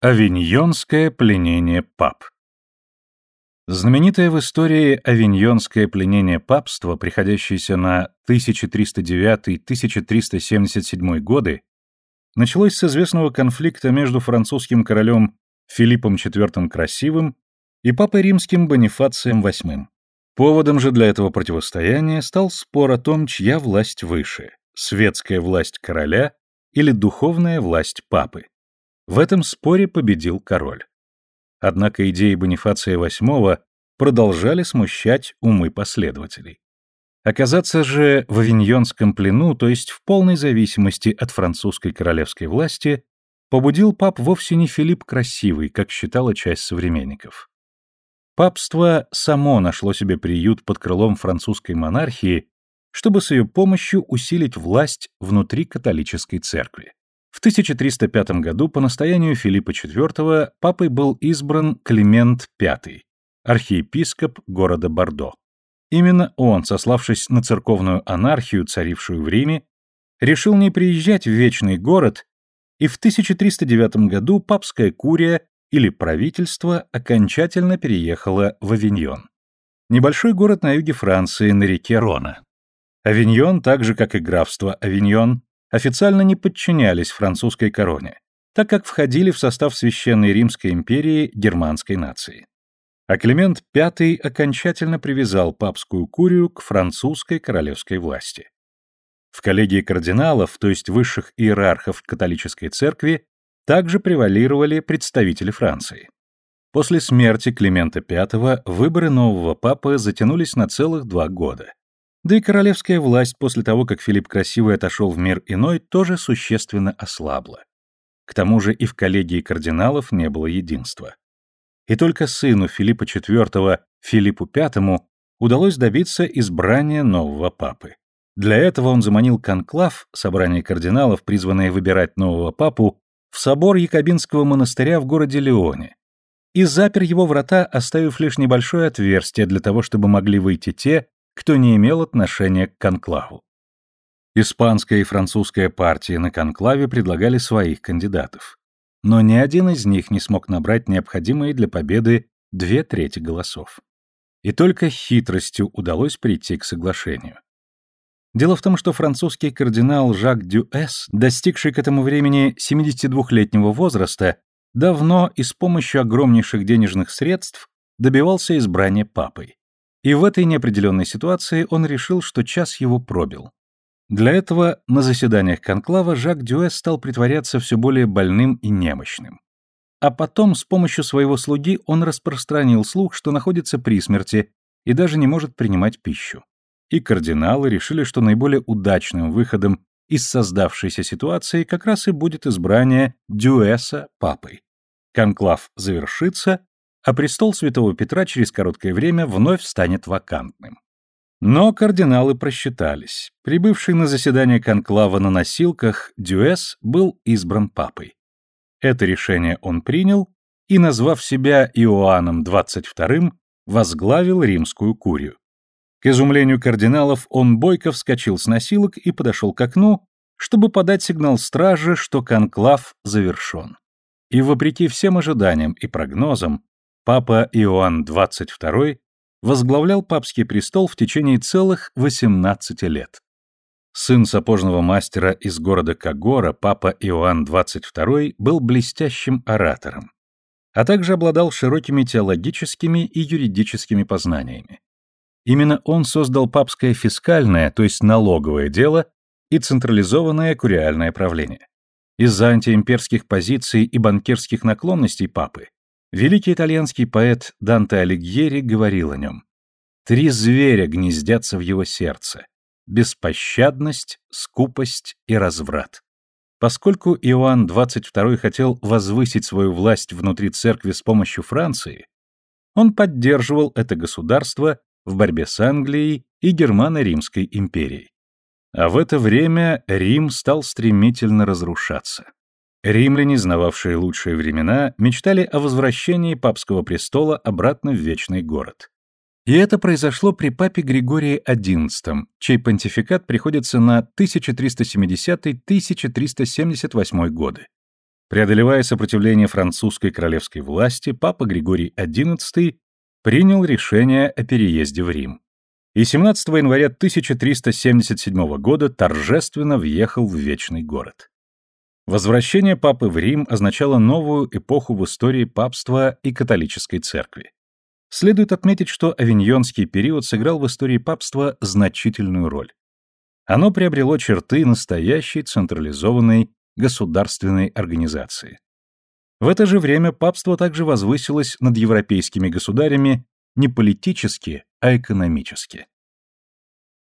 Авиньонское пленение пап Знаменитое в истории авиньонское пленение папства, приходящееся на 1309-1377 годы, началось с известного конфликта между французским королем Филиппом IV Красивым и папой римским Бонифацием VIII. Поводом же для этого противостояния стал спор о том, чья власть выше – светская власть короля или духовная власть папы. В этом споре победил король. Однако идеи Бонифация VIII продолжали смущать умы последователей. Оказаться же в авиньонском плену, то есть в полной зависимости от французской королевской власти, побудил пап вовсе не Филипп Красивый, как считала часть современников. Папство само нашло себе приют под крылом французской монархии, чтобы с ее помощью усилить власть внутри католической церкви. В 1305 году по настоянию Филиппа IV папой был избран Климент V, архиепископ города Бордо. Именно он, сославшись на церковную анархию, царившую в Риме, решил не приезжать в Вечный город, и в 1309 году папская курия или правительство окончательно переехало в Авиньон. Небольшой город на юге Франции, на реке Рона. Авиньон, так же как и графство Авиньон, официально не подчинялись французской короне, так как входили в состав Священной Римской империи германской нации. А Климент V окончательно привязал папскую курию к французской королевской власти. В коллегии кардиналов, то есть высших иерархов католической церкви, также превалировали представители Франции. После смерти Климента V выборы нового папы затянулись на целых два года. Да и королевская власть после того, как Филипп Красивый отошел в мир иной, тоже существенно ослабла. К тому же и в коллегии кардиналов не было единства. И только сыну Филиппа IV, Филиппу V, удалось добиться избрания нового папы. Для этого он заманил конклав, собрание кардиналов, призванное выбирать нового папу, в собор Якобинского монастыря в городе Леоне, и запер его врата, оставив лишь небольшое отверстие для того, чтобы могли выйти те, кто не имел отношения к конклаву. Испанская и французская партии на конклаве предлагали своих кандидатов. Но ни один из них не смог набрать необходимые для победы две трети голосов. И только хитростью удалось прийти к соглашению. Дело в том, что французский кардинал Жак Дюэс, достигший к этому времени 72-летнего возраста, давно и с помощью огромнейших денежных средств добивался избрания папой. И в этой неопределенной ситуации он решил, что час его пробил. Для этого на заседаниях конклава Жак Дюэс стал притворяться все более больным и немощным. А потом с помощью своего слуги он распространил слух, что находится при смерти и даже не может принимать пищу. И кардиналы решили, что наиболее удачным выходом из создавшейся ситуации как раз и будет избрание Дюэса папой. Конклав завершится, а престол святого Петра через короткое время вновь станет вакантным. Но кардиналы просчитались. Прибывший на заседание конклава на носилках, Дюэс был избран папой. Это решение он принял и, назвав себя Иоанном XXII, возглавил римскую курию. К изумлению кардиналов он бойко вскочил с носилок и подошел к окну, чтобы подать сигнал страже, что конклав завершен. И вопреки всем ожиданиям и прогнозам, Папа Иоанн XXII возглавлял папский престол в течение целых 18 лет. Сын сапожного мастера из города Кагора, папа Иоанн XXII, был блестящим оратором, а также обладал широкими теологическими и юридическими познаниями. Именно он создал папское фискальное, то есть налоговое дело, и централизованное куриальное правление. Из-за антиимперских позиций и банкирских наклонностей папы Великий итальянский поэт Данте Алигьери говорил о нем. Три зверя гнездятся в его сердце — беспощадность, скупость и разврат. Поскольку Иоанн XXII хотел возвысить свою власть внутри церкви с помощью Франции, он поддерживал это государство в борьбе с Англией и Германо-Римской империей. А в это время Рим стал стремительно разрушаться. Римляне, знававшие лучшие времена, мечтали о возвращении папского престола обратно в Вечный город. И это произошло при папе Григории XI, чей понтификат приходится на 1370-1378 годы. Преодолевая сопротивление французской королевской власти, папа Григорий XI принял решение о переезде в Рим. И 17 января 1377 года торжественно въехал в Вечный город. Возвращение папы в Рим означало новую эпоху в истории папства и католической церкви. Следует отметить, что авиньонский период сыграл в истории папства значительную роль. Оно приобрело черты настоящей централизованной государственной организации. В это же время папство также возвысилось над европейскими государями не политически, а экономически.